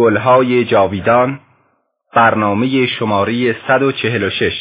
گلهای جاویدان برنامه شماره 146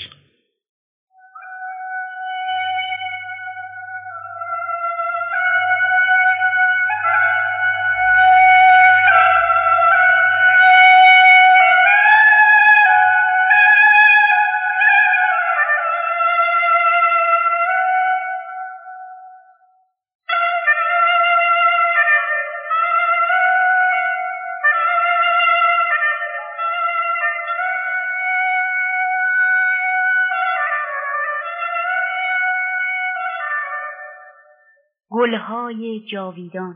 جاویدان.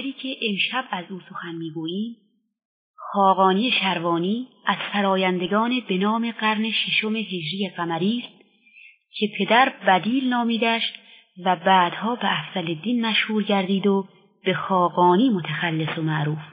شاعری که امشب از او سخن می‌گوییم خاقانی شروانی از سرایندگان به نام قرن ششم هجری قمری است که پدر بدیل نامیدش و بعدها به افضل الدین مشهور گردید و به خاقانی متخلص و معروف.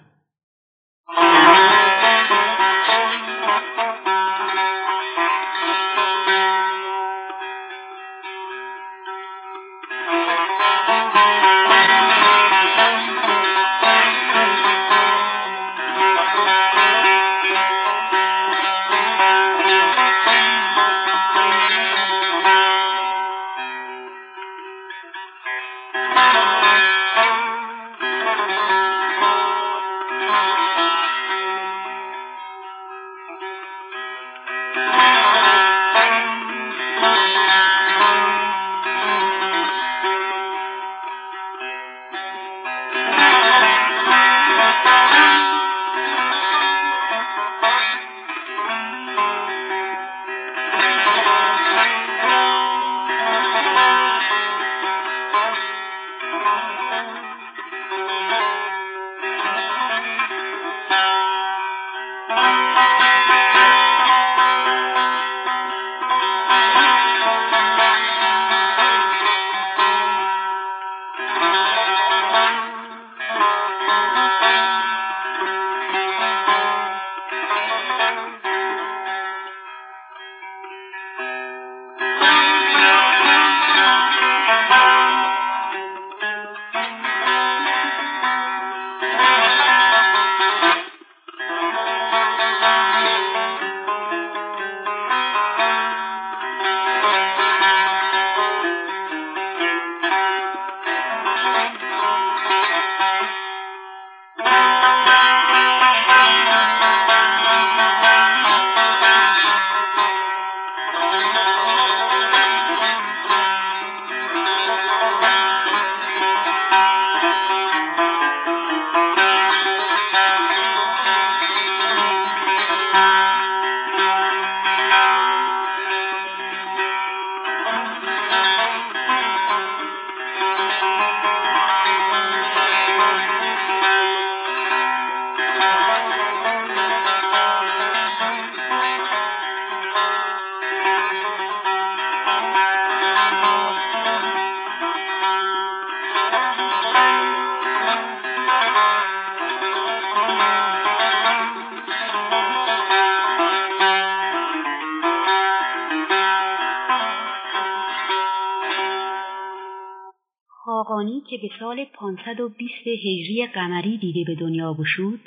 خاقانی که به سال 520 هجری قمری دیده به دنیا گشود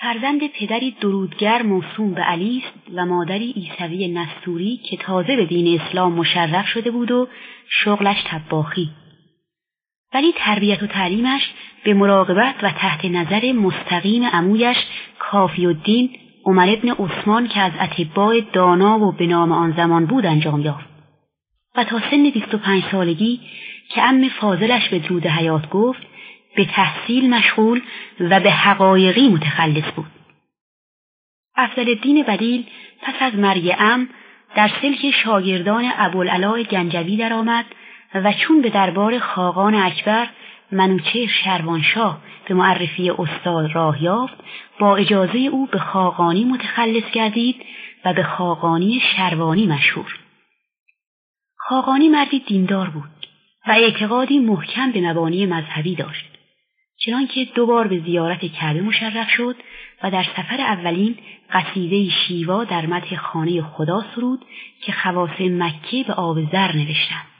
فرزند پدری درودگر موسوم به علی است و مادری عیسوی نستوری که تازه به دین اسلام مشرف شده بود و شغلش تباخی ولی تربیت و تعلیمش به مراقبت و تحت نظر مستقیم عمویش کافی الدین عمر ابن عثمان که از اتباع دانا و به نام آن زمان بود انجام یافت. و تا سن 25 سالگی که ام فاضلش به درود حیات گفت به تحصیل مشغول و به حقایقی متخلص بود. افضل الدین بدیل پس از مرگ ام در سلک شاگردان ابوالعلا گنجوی درآمد و چون به دربار خاقان اکبر منوچه شروانشاه به معرفی استاد راه یافت با اجازه او به خاقانی متخلص گردید و به خاقانی شروانی مشهور. خاقانی مردی دیندار بود و اعتقادی محکم به مبانی مذهبی داشت. چنانکه دو بار به زیارت کعبه مشرف شد و در سفر اولین قصیده شیوا در مدح خانه خدا سرود که خواص مکه به آب زر نوشتند.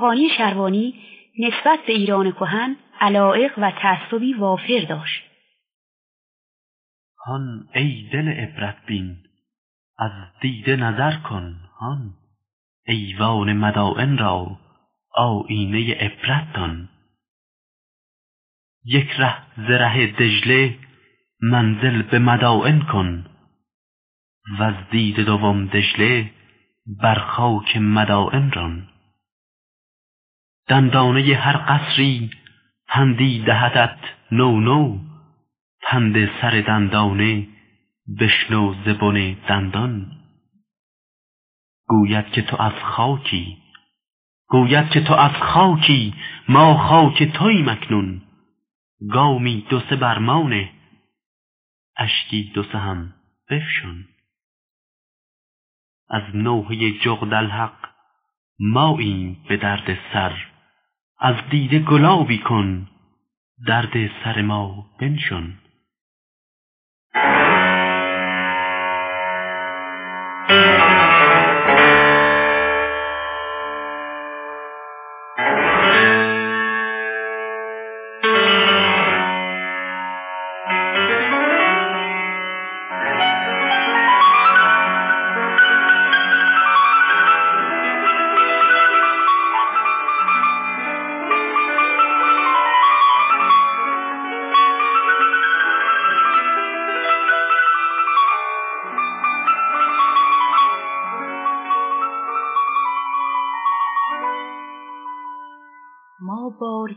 خاقانی شروانی نسبت به ایران کهن علائق و تعصبی وافر داشت. هان ای دل عبرت بین از دیده نظر کن هان. ایوان مدائن را آینه عبرت دان. یک ره ز ره دجله منزل به مدائن کن. و از دید دوم دجله بر خاک مدائن ران. دندانه هر قصری پندی دهدت نو نو. پند سر دندانه بشنو زبن دندان. گوید که تو از خاکی گوید که تو از خاکی ما خاک توی مکنون. گامی دو سه برمانه اشکی دو سه هم بفشن از نوحه جغد الحق ماییم به درد سر. از دیده گلابی کن درد سر ما بنشن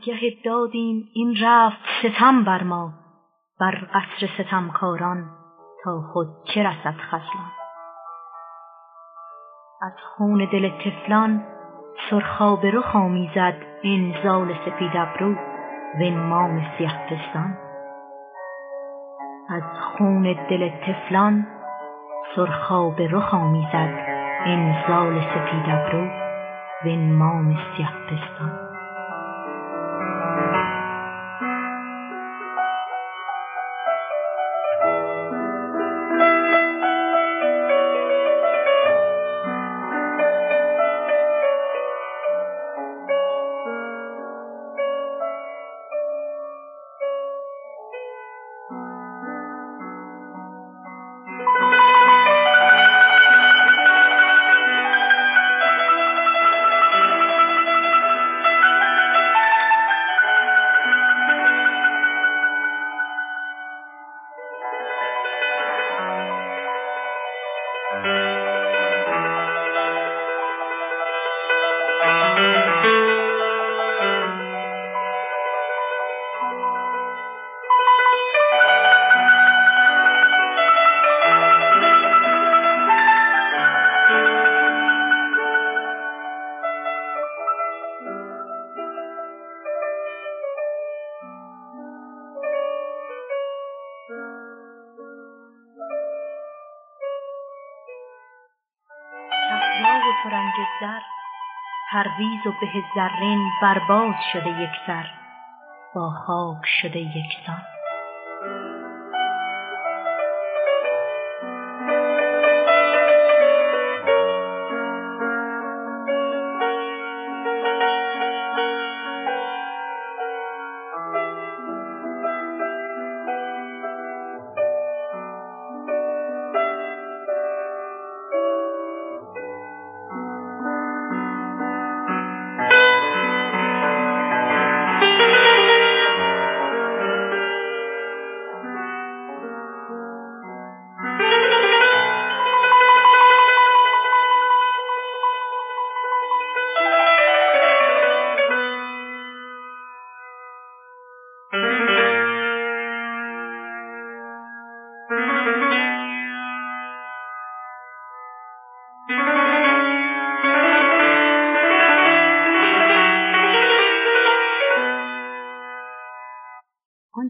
بارگه دادیم این رفت ستم بر ما بر قصر ستمکاران تا خود چه رسد از خون دل طفلان سرخاب رخ آمیزد این زال سپید ابرو وین مام سیه پستان. از خون دل طفلان سرخاب رخ آمیزد این زال سپید ابرو وین مام سیه پستان. پرویز و به زرین برباد شده یک سر با خاک شده یکسان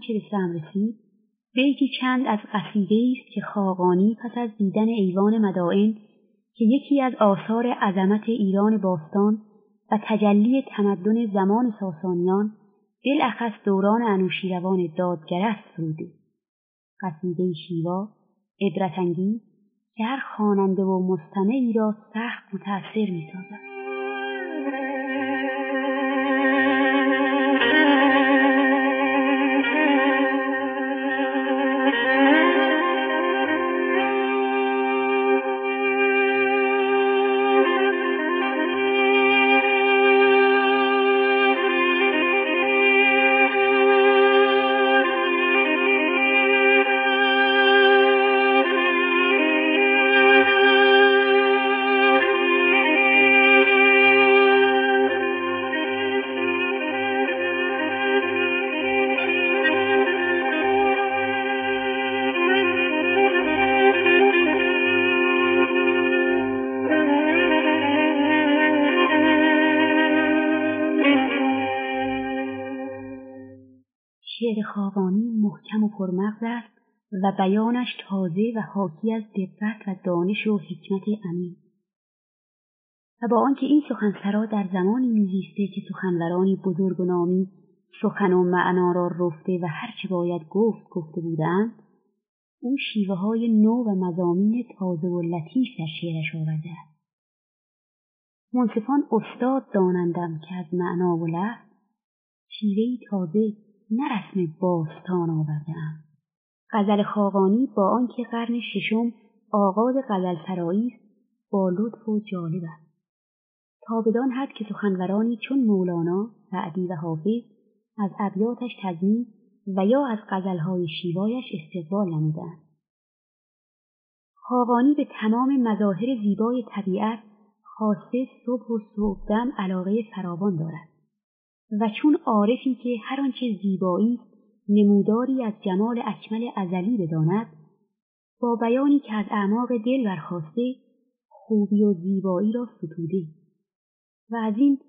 آنچه به سم رسید بیتی چند از قصیده است که خاقانی پس از دیدن ایوان مدائن که یکی از آثار عظمت ایران باستان و تجلی تمدن زمان ساسانیان بالاخص دوران انوشیروان دادگر است سروده قصیده شیوا عبرتانگیز که هر خواننده و مستمعی را سخت متأثر می‌سازد. پرمغز است و بیانش تازه و حاکی از دقت و دانش و حکمت عمیق و با آنکه این سخنسرا در زمانی میزیسته که سخنورانی بزرگ و نامی سخن و معنا را رفته و هرچه باید گفت گفته بودند او شیوه های نو و مزامین تازه و لطیف در شعرش آورده است. منصفان استاد دانندم که از معنا و لحظ شیوهای تازه نه رسم باستان آوردهام. غزل خاقانی با آنکه قرن ششم آغاز غزل سرایی است با لطف و جالب است. تا بدان حد که سخنورانی چون مولانا سعدی و حافظ از ابیاتش تضمین و یا از غزلهای شیوایش استقبال نمودند خاقانی به تمام مظاهر زیبای طبیعت خاصه صبح و صبحدم علاقه فراوان دارد. و چون عارفی که هر آنچه زیبایی نموداری از جمال اکمل ازلی بداند با بیانی که از اعماق دل برخواسته خوبی و زیبایی را ستوده و از این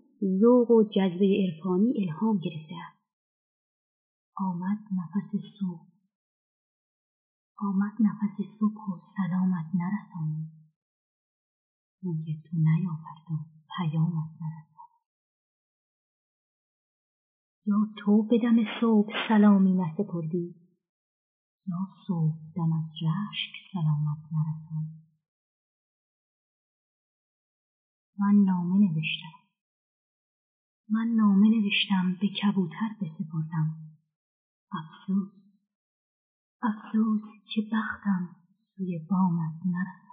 ذوق و جذبه عرفانی الهام گرفته است. آمد نفس صبح. آمد نفس صبح و سلامت نرسانی. روی تو نیاورد و پیامت نرسانی. یا تو به دم صبح سلامی نسپردی؟ یا صبح دم از رشک سلامت نرساند من نامه نوشتم. من نامه نوشتم به کبوتر بسپردم. افسوس. افسوس که بختم سوی بامت نرسد.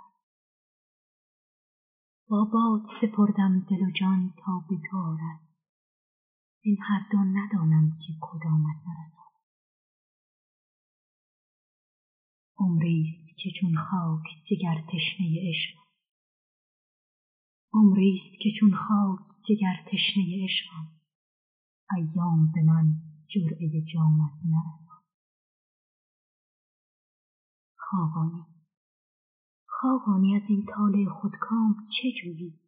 با باد سپردم دل و جان تا به تو آرد. این هر دو ندانم که کدامت نرسد عمریست که چون خاک جگر تشنه عشق عمریست که چون خاک جگر تشنه عشقم ایام به من جرعه جامت نرسد خاقانی. خاقانی از این طالع خودکام چه جویی؟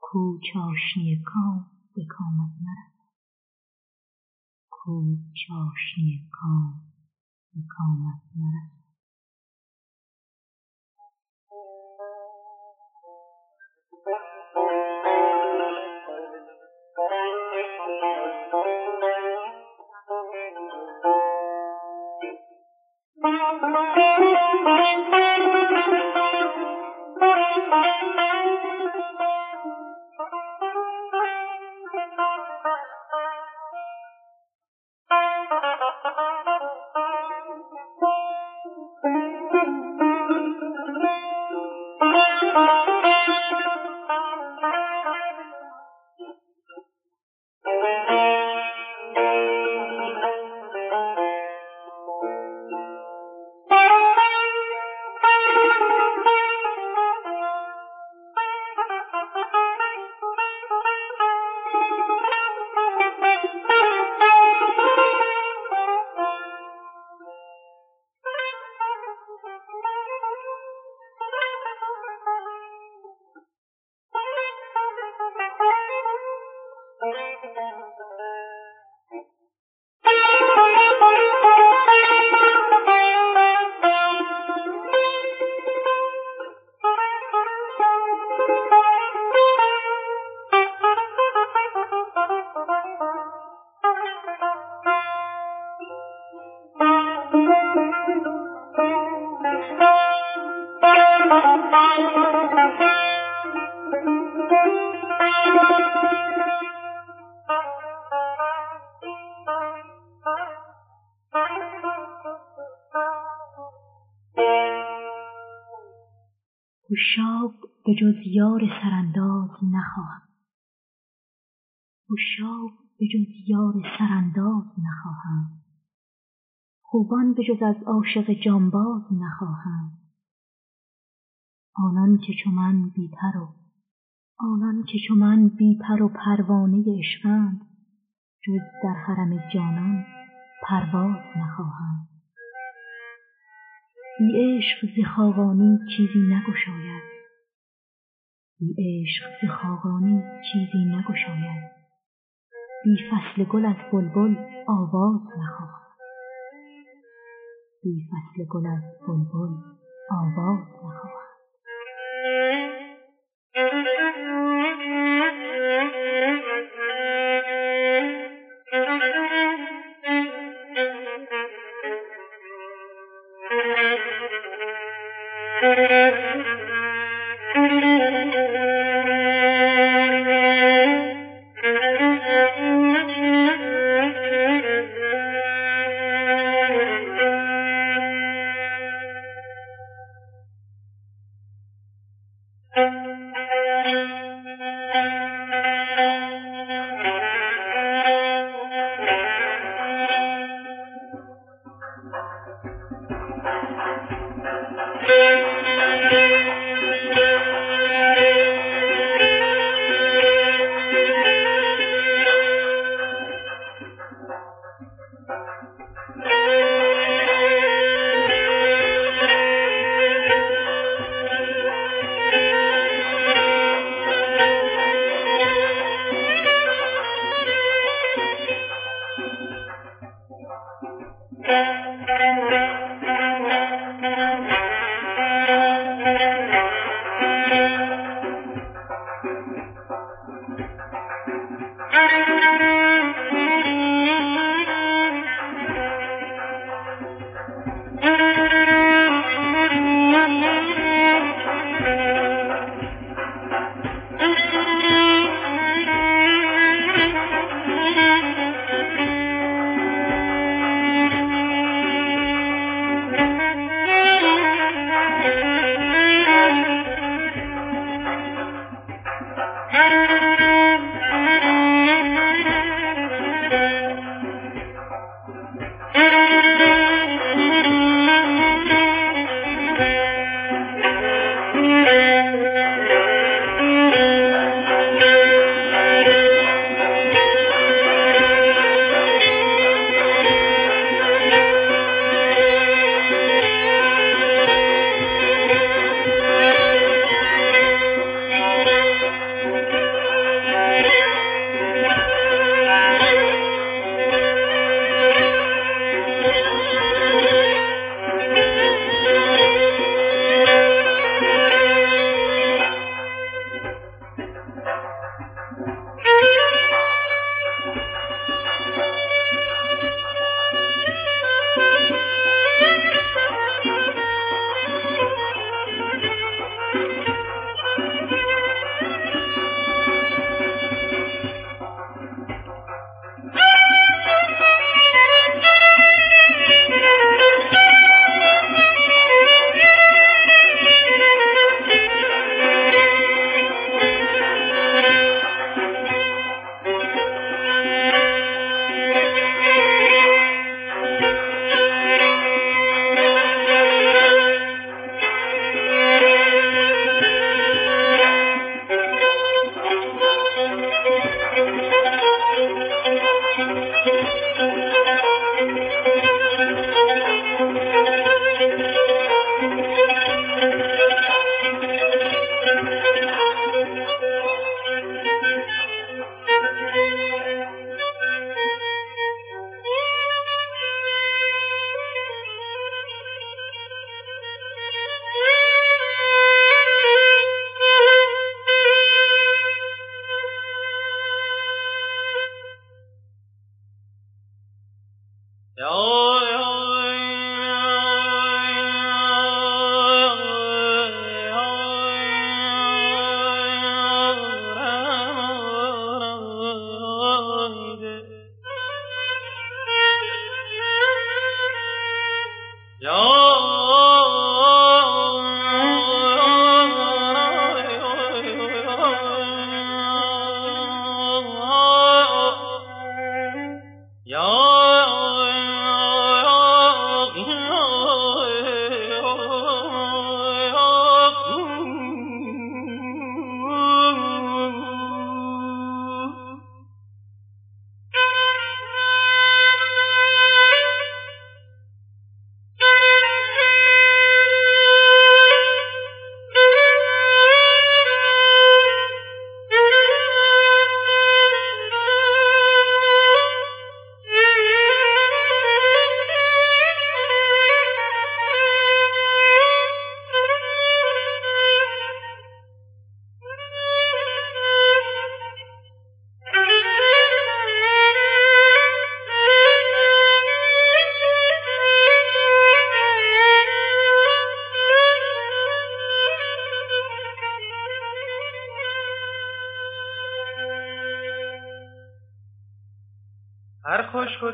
کو چاشنی کام به کامت نرسد کوه چاشنی کام به کامت نرسد Thank you. جز از عاشق جانباز نخواهم. آنان که چو من بی پر و آنان که چو من بی پر و پروانه عشقند جز در حرم جانان پرواز نخواهم. بی عشق ز خاقانی چیزی نگشاید. بی عشق ز خاقانی چیزی نگشاید. بی فصل گل از بلبل آواز نخواهم. بی فصل گل از بلبل آواز نخواهم Thank you.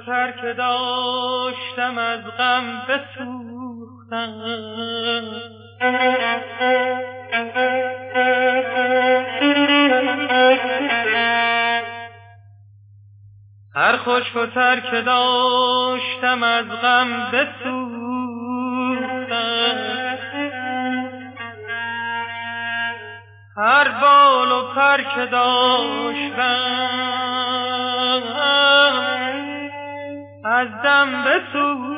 تر که داشتم از غم بسوختم. هر خشک و تر که داشتم از غم بسوختم. هر بال و پر که داشتم از دم بسوختم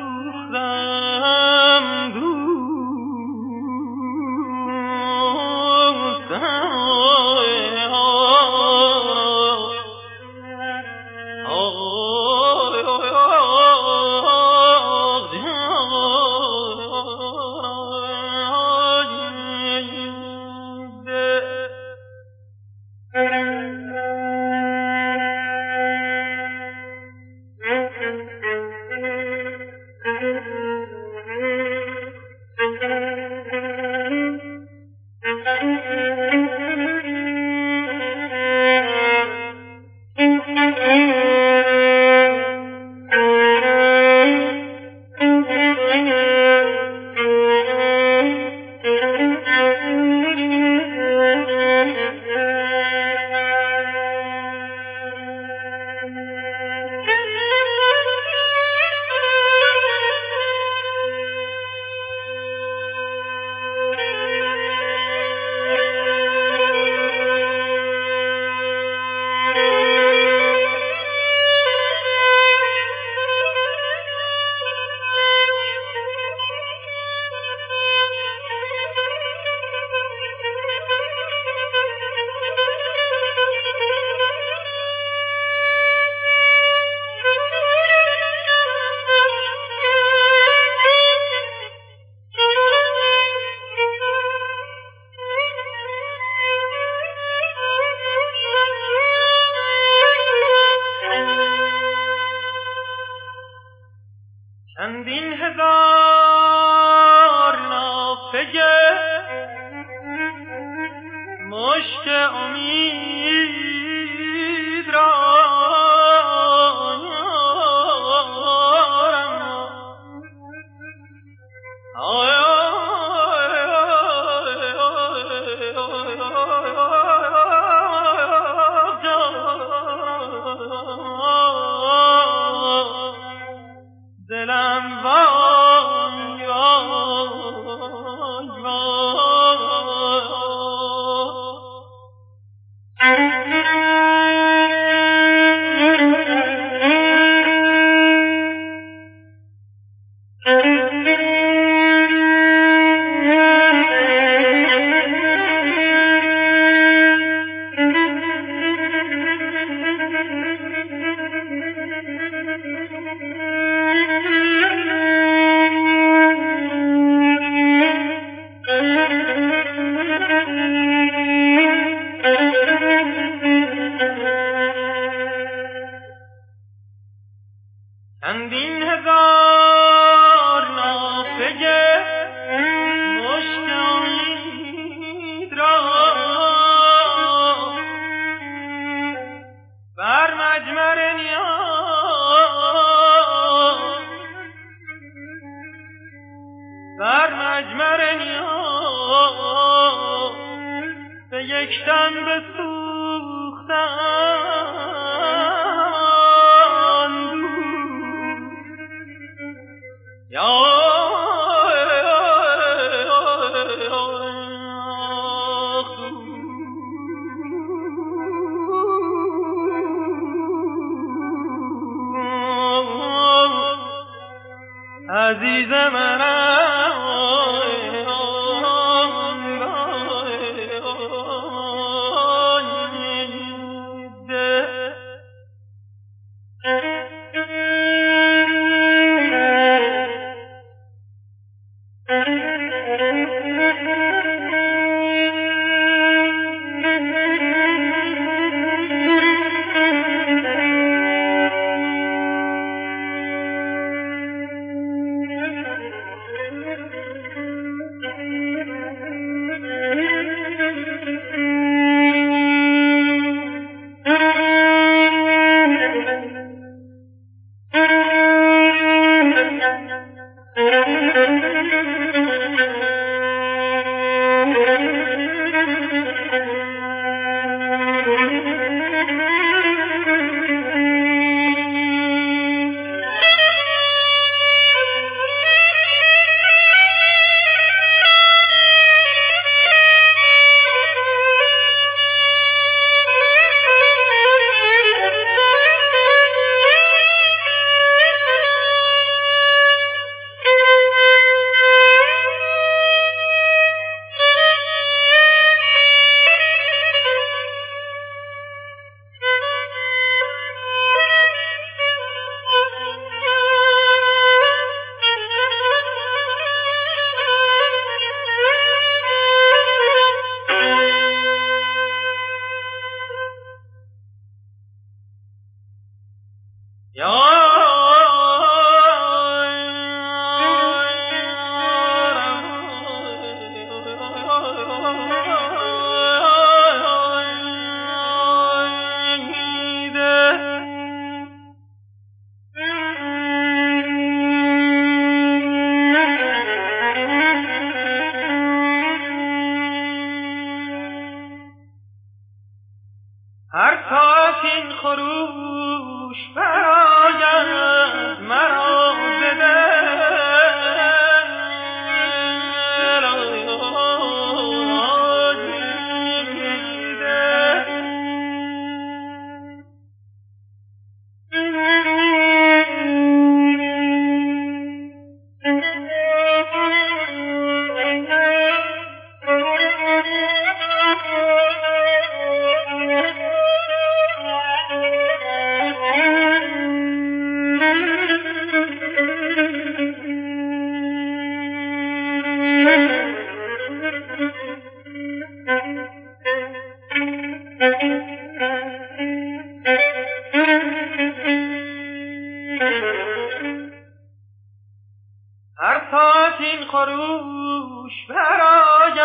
خروش برآید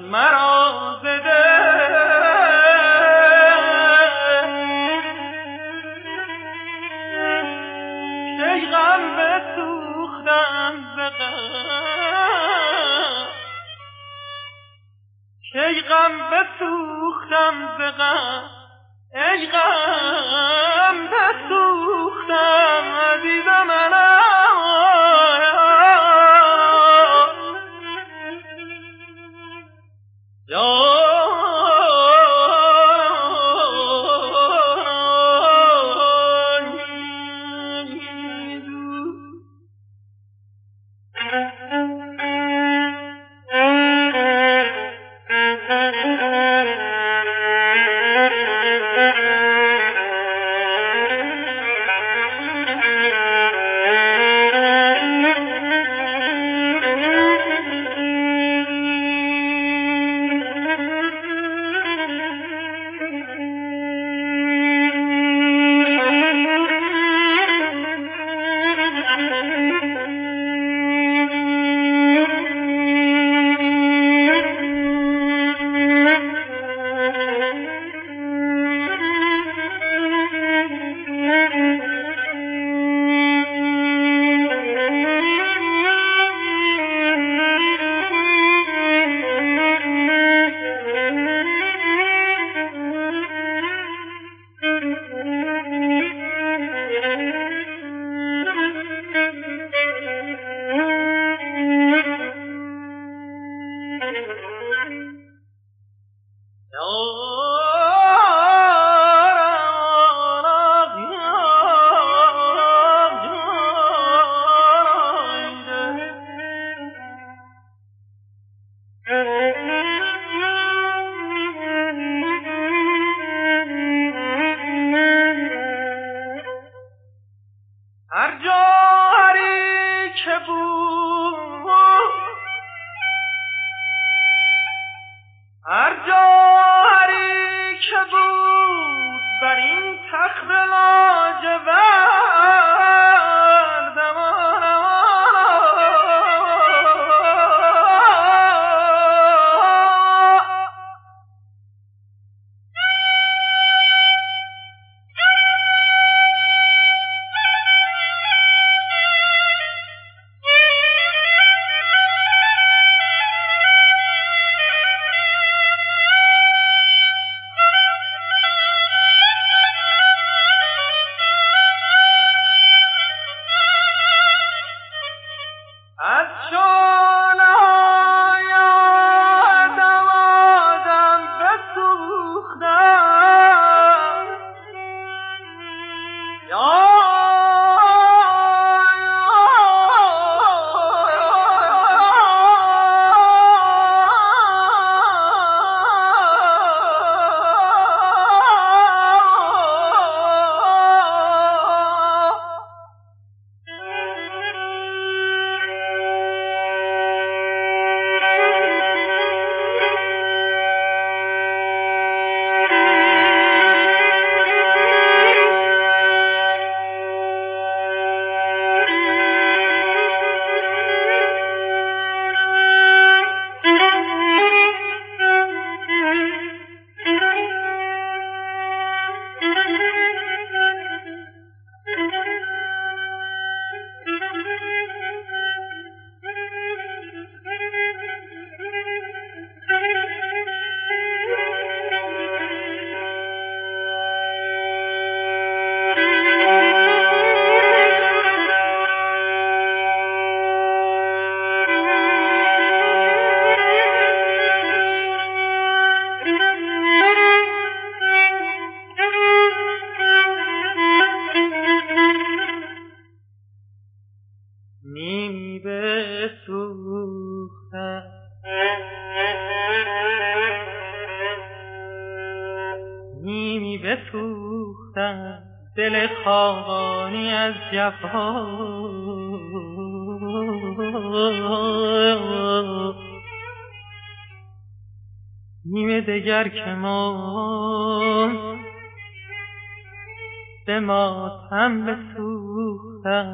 مرا زده. شیغم به بسوختم زقم شیغم به بسوختم زقم غم.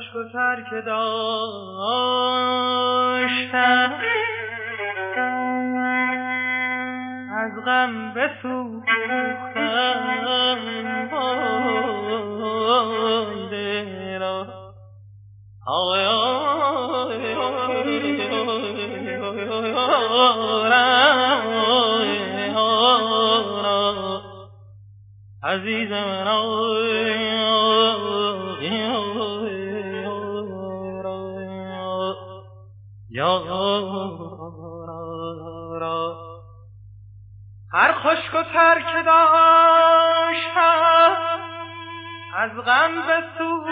خشک و تر که داشتم از غم بسوختم دلا عزیزم هر و ترک داشتم از غم بسوختم.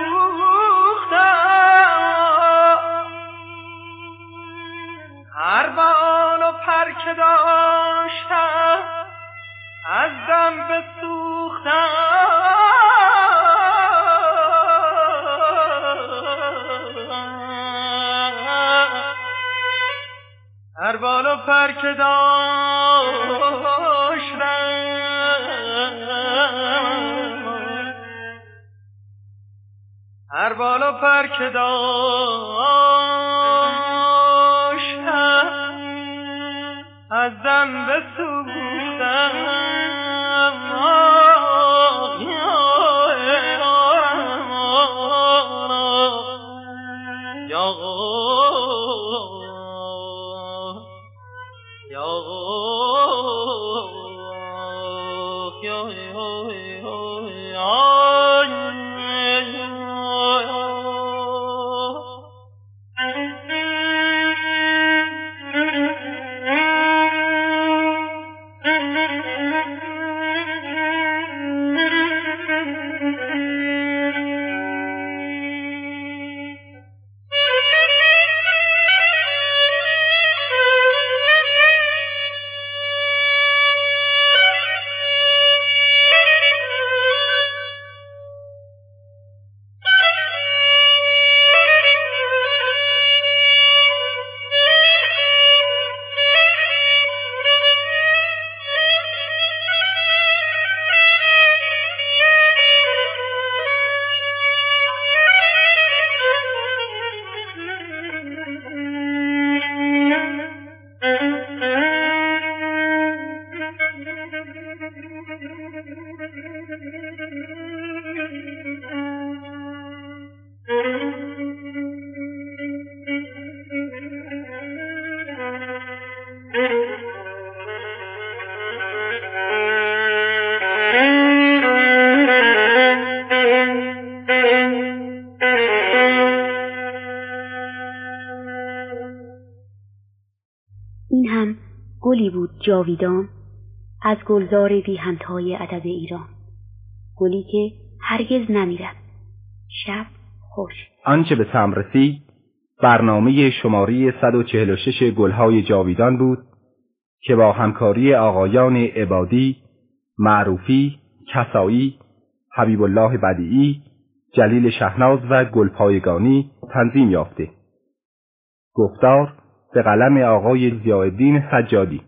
هر بال و پر که داشتم از دم بسوختم. هر بال پر که داشتم پر که داشتم. از دم جاویدان از گلزار بی همتای ادب ایران. گلی که هرگز نمیرد شب خوش. آنچه به سم رسید برنامه شماری 146 گلهای جاویدان بود که با همکاری آقایان عبادی، معروفی، کسایی، حبیب الله بدیعی، جلیل شهناز و گلپایگانی تنظیم یافته. گفتار به قلم آقای زیادین سجادی.